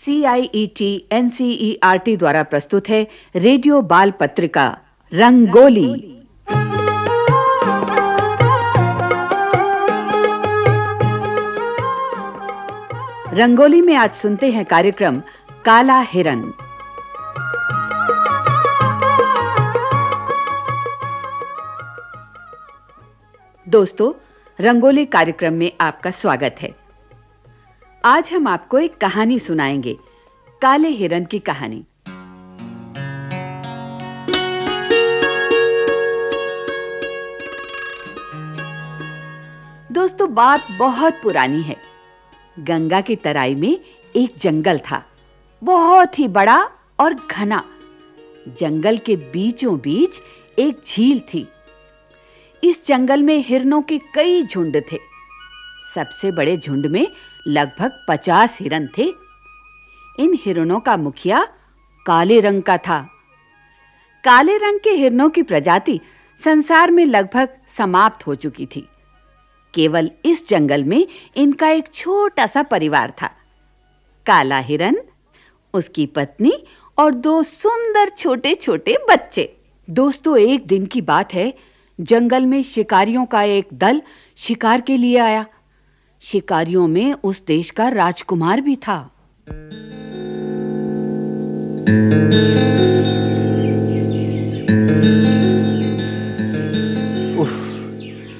C I E T N C E R T द्वारा प्रस्तुत है रेडियो बाल पत्रिका रंगोली। रंगोली में आज सुनते हैं कार्यक्रम काला हिरन। दोस्तों, रंगोली कार्यक्रम में आपका स्वागत है। आज हम आपको एक कहानी सुनाएँगे, काले हिरन की कहानी। दोस्तों, बात बहुत पुरानी है। गंगा की तराई में एक जंगल था। बहुत ही बड़ा और घना। जंगल के बीचों बीच एक झील थी। इस जंगल में हिरनों के कई झुंड थे। सबसे बड़े झुंड में लगभग पचास हिरन थे। इन हिरणों का मुखिया काले रंग का था। काले रंग के हिरणों की प्रजाति संसार में लगभग समाप्त हो चुकी थी। केवल इस जंगल में इनका एक छोटा सा परिवार था। काला हिरन, उसकी पत्नी और दो सुंदर छोटे-छोटे बच्चे। दोस्तों, एक दिन की बात है। जंगल में शिकारियों का एक दल शिकार के लिए आया। शिकारियों में उस देश का राजकुमार भी था। उफ,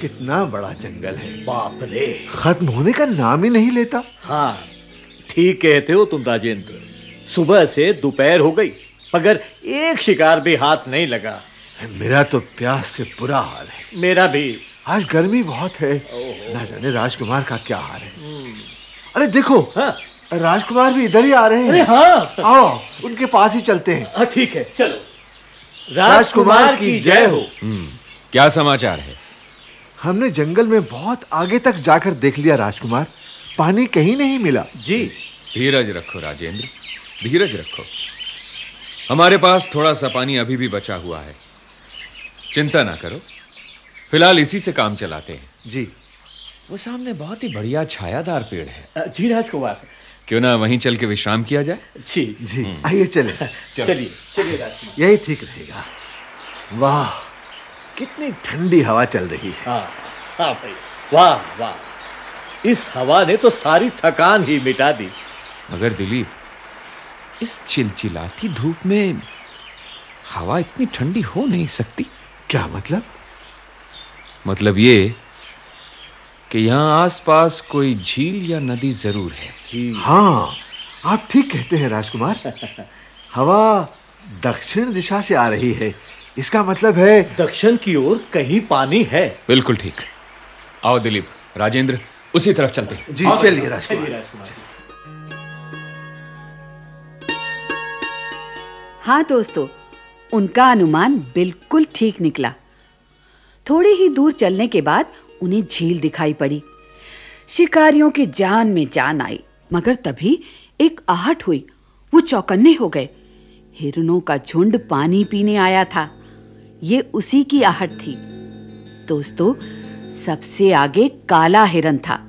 कितना बड़ा जंगल है बाप रे। खत्म होने का नाम ही नहीं लेता। हाँ ठीक कहते हो तुम राजेंद्र। सुबह से दोपहर हो गई मगर एक शिकार भी हाथ नहीं लगा। मेरा तो प्यास से बुरा हाल है। मेरा भी आज गर्मी बहुत है। ना जाने राजकुमार का क्या हाल है। अरे देखो हाँ। राजकुमार भी इधर ही आ रहे हैं। अरे हाँ। आओ उनके पास ही चलते हैं। हाँ ठीक है चलो। राजकुमार की जय हो। क्या समाचार है? हमने जंगल में बहुत आगे तक जाकर देख लिया राजकुमार। पानी कहीं नहीं मिला। जी। धीरज रखो राजेंद्र धीरज रखो। हमारे पास थोड़ा सा पानी अभी भी बचा हुआ है। चिंता ना करो। फ़िलहाल इसी से काम चलाते हैं। जी। वो सामने बहुत ही बढ़िया छायादार पेड़ है। जी राजकुमार। क्यों ना वहीं चल के विश्राम किया जाए? जी जी। आइए चले। चलिए चलिए राजकुमार। यही ठीक रहेगा। वाह कितनी ठंडी हवा चल रही है। हाँ हाँ भाई। वाह वाह। इस हवा ने तो सारी थकान ही मिटा दी। मगर दिलीप इस चिलचिलाती धूप में हवा इतनी ठंडी हो नहीं सकती। क्या मतलब? मतलब ये कि यहाँ आसपास कोई झील या नदी ज़रूर है। हाँ आप ठीक कहते हैं राजकुमार। हवा दक्षिण दिशा से आ रही है। इसका मतलब है दक्षिण की ओर कहीं पानी है। बिल्कुल ठीक। आओ दिलीप राजेंद्र उसी तरफ़ चलते हैं। जी चलिए राजकुमार। चलिए राजकुमार। हाँ दोस्तों उनका अनुमान बिल्कुल ठीक निकला। थोड़ी ही दूर चलने के बाद उन्हें झील दिखाई पड़ी। शिकारियों की जान में जान आई, मगर तभी एक आहट हुई। वो चौकन्ने हो गए। हिरनों का झुंड पानी पीने आया था। ये उसी की आहट थी। दोस्तों, सबसे आगे काला हिरन था।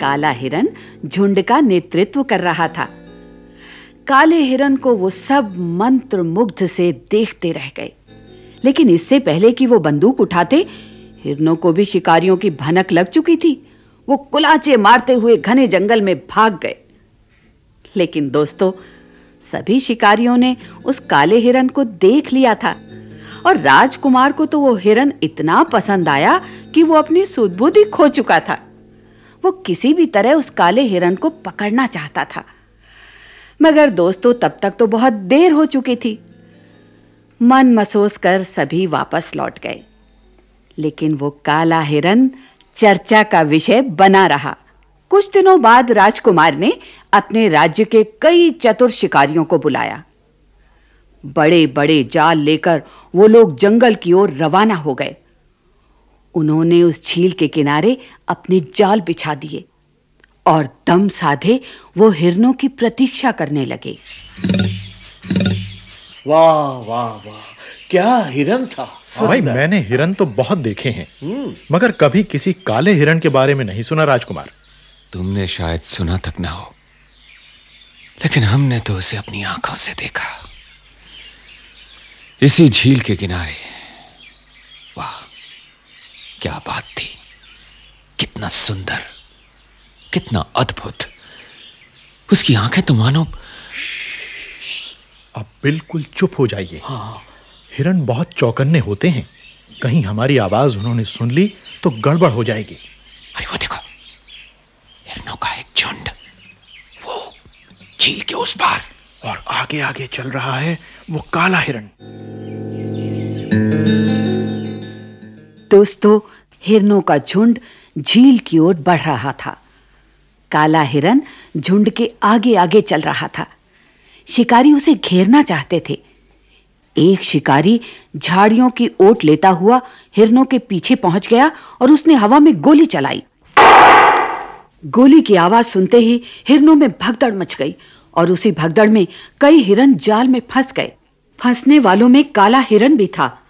काला हिरन झुंड का नेतृत्व कर रहा था। काले हिरन को वो सब मंत्र मुग्ध से देखते रह गए। लेकिन इससे पहले कि वो बंदूक उठाते, हिरनों को भी शिकारियों की भनक लग चुकी थी। वो कुलाचे मारते हुए घने जंगल में भाग गए। लेकिन दोस्तों, सभी शिकारियों ने उस काले हिरन को देख लिया था। और राजकुमार को तो वो हिरन इतना पसंद आया कि वो अपनी सुदबुद्धि खो चुका था। वो किसी भी तरह उस काले हिरन को पकड़ना चाहता था। मगर दोस्तों, तब तक तो बहुत देर हो चुकी थी। मन मसोस कर सभी वापस लौट गए। लेकिन वो काला हिरन चर्चा का विषय बना रहा। कुछ दिनों बाद राजकुमार ने अपने राज्य के कई चतुर शिकारियों को बुलाया। बड़े-बड़े जाल लेकर वो लोग जंगल की ओर रवाना हो गए। उन्होंने उस झील के किनारे अपने जाल बिछा दिए और दम साधे वो हिरनों की प्रतीक्षा करने लगे। वाह वाह वाह। क्या हिरन था। भाई मैंने हिरन तो बहुत देखे हैं। हम्म। मगर कभी किसी काले हिरन के बारे में नहीं सुना राजकुमार। तुमने शायद सुना तक ना हो। लेकिन हमने तो उसे अपनी आँखों से देखा। इसी झील के किनारे। वाह क्या बात थी। कितना सुंदर कितना अद्भुत। उसकी आँखें तो मानो अब बिल्कुल चुप हो जाइए। हाँ। हिरण बहुत चौकन्ने होते हैं। कहीं हमारी आवाज़ उन्होंने सुन ली तो गड़बड़ हो जाएगी। अरे वो देखो हिरणों का एक झुंड वो झील के उस पार। और आगे आगे चल रहा है वो काला हिरण। दोस्तों हिरणों का झुंड झील की ओर बढ़ रहा था। काला हिरन झुंड के आगे आगे चल रहा था। शिकारी उसे घेरना चाहते थे। एक शिकारी झाड़ियों की ओट लेता हुआ हिरणों के पीछे पहुँच गया और उसने हवा में गोली चलाई। गोली की आवाज़ सुनते ही हिरणों में भगदड़ मच गई और उसी भगदड़ में कई हिरन जाल में फंस गए। फंसने वालों में काला हिरन भी था।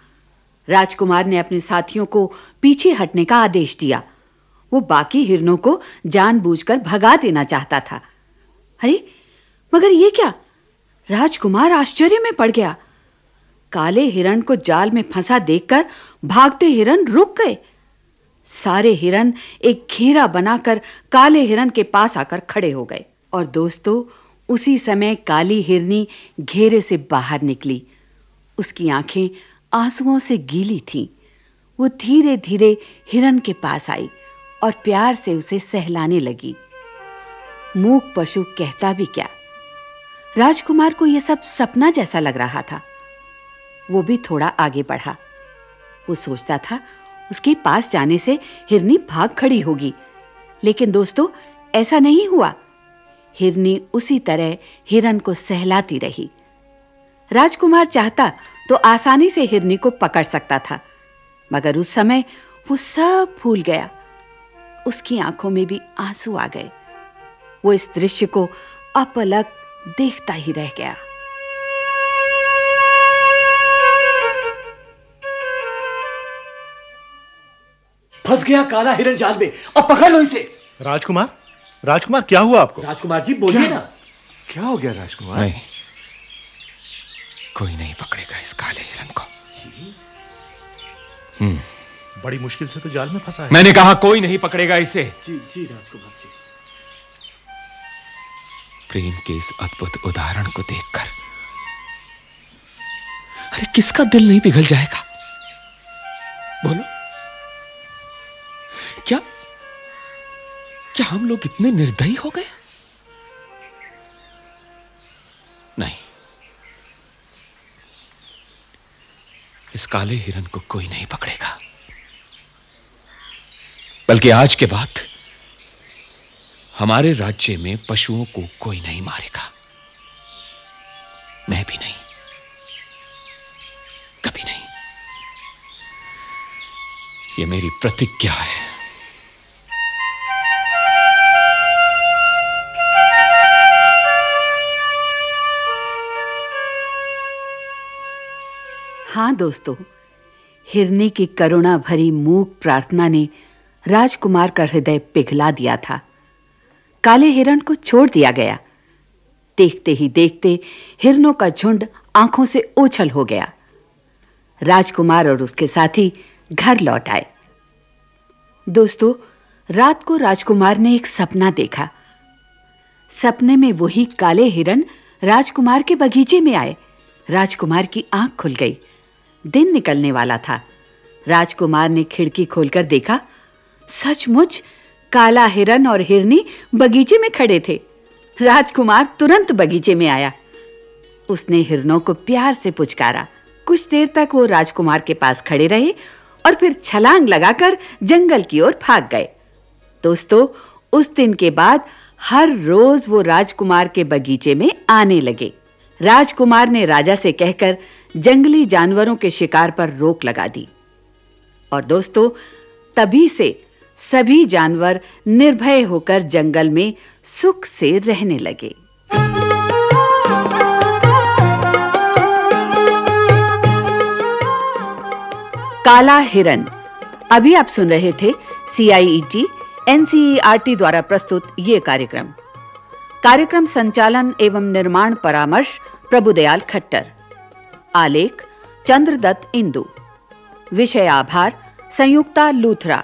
राजकुमार ने अपने साथियों को पीछे हटने का आदेश दिया। वो बाकी हिरणों को जानबूझकर भगा देना चाहता था। अरे, मगर ये क्या? राजकुमार आश्चर्य में पड़ गया। काले हिरण को जाल में फंसा देखकर भागते हिरण रुक गए। सारे हिरण एक घेरा बनाकर काले हिरण के पास आकर खड़े हो गए और दोस्तों, उसी समय काली हिरनी घेरे से बाहर निकली। उसकी आँखें आंसुओं से गीली थीं। वो धीरे-धीरे हिरण के पास आई और प्यार से उसे सहलाने लगी। मूक पशु कहता भी क्या राजकुमार को यह सब सपना जैसा लग रहा था। वो भी थोड़ा आगे बढ़ा। वो सोचता था, उसके पास जाने से हिरनी भाग खड़ी होगी। लेकिन दोस्तों, ऐसा नहीं हुआ। हिरनी उसी तरह हिरन को सहलाती रही। राजकुमार चाहता तो आसानी से हिरनी को पकड़ सकता था, मगर उस समय वो सब भूल गया। उसकी आँखों में भी आँसू आ गए। वो इस दृश्य को अपलक देखता ही रह गया। फंस गया काला हिरन जाल में अब पकड़ लो इसे। राजकुमार? राजकुमार क्या हुआ आपको? राजकुमार जी बोलिए ना। क्या हो गया राजकुमार? नहीं। कोई नहीं पकड़ेगा इस काले हिरन को। बड़ी मुश्किल से तो जाल में फंसा है। मैंने कहा कोई नहीं पकड़ेगा इसे। जी जी राजकुमार जी। प्रेम के इस अद्भुत उदाहरण को देखकर। अरे, किसका दिल नहीं पिघल जाएगा? बोलो। क्या क्या हम लोग इतने निर्दयी हो गए? नहीं। इस काले हिरन को कोई नहीं पकड़ेगा। बल्कि आज के बाद हमारे राज्य में पशुओं को कोई नहीं मारेगा। मैं भी नहीं। कभी नहीं। ये मेरी प्रतिज्ञा है। हाँ दोस्तों, हिरनी की करुणा भरी मूक प्रार्थना ने राजकुमार का हृदय पिघला दिया था। काले हिरण को छोड़ दिया गया। देखते ही देखते हिरणों का झुंड आँखों से ओछल हो गया। राजकुमार और उसके साथी घर लौट आए। दोस्तों, रात को राजकुमार ने एक सपना देखा। सपने में वही काले हिरण राजकुमार के बगीचे में आए। राजकुमार की आँख खुल गई। दिन निकलने वाला था। राजकुमार ने खिड़की खोलकर देखा, सचमुच काला हिरन और हिरनी बगीचे में खड़े थे। राजकुमार तुरंत बगीचे में आया। उसने हिरनों को प्यार से पुचकारा। कुछ देर तक वो राजकुमार के पास खड़े रहे और फिर छलांग लगाकर जंगल की ओर भाग गए। दोस्तों, उस दिन के बाद हर रोज वो राजकुमार के बगीचे में आने लगे। राजकुमार ने राजा से कहकर जंगली जानवरों के शिकार पर रोक लगा दी। और दोस्तों, तभी से सभी जानवर निर्भय होकर जंगल में सुख से रहने लगे। काला हिरन, अभी आप सुन रहे थे सीआईईटी एनसीईआरटी द्वारा प्रस्तुत ये कार्यक्रम। कार्यक्रम संचालन एवं निर्माण परामर्श प्रभुदयाल खट्टर। आलेख चंद्रदत्त इंदु। विषय आभार, संयुक्ता लूथरा।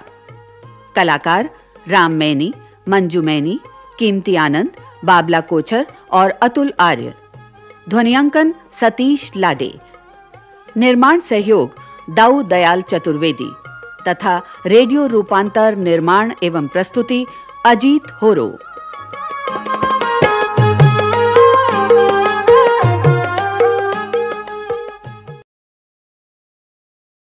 कलाकार राम मैनी, मंजू मैनी, कीमती आनंद, बाबला कोचर और अतुल आर्य। ध्वनियांकन सतीश लाडे। निर्माण सहयोग दाऊ दयाल चतुर्वेदी तथा रेडियो रूपांतर, निर्माण एवं प्रस्तुति अजीत होरो।